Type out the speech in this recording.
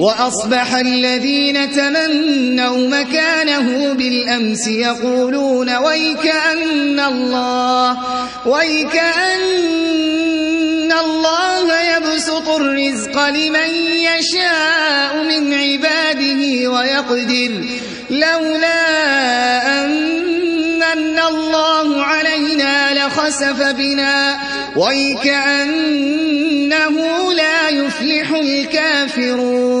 وأصبح الذين تمنوا مكانه بالأمس يقولون ويكأن الله ويكأن الله يبسط الرزق لمن يشاء من عباده ويقدر. لولا أن الله علينا لخسف بنا. ويكأنه لا يفلح الكافرون.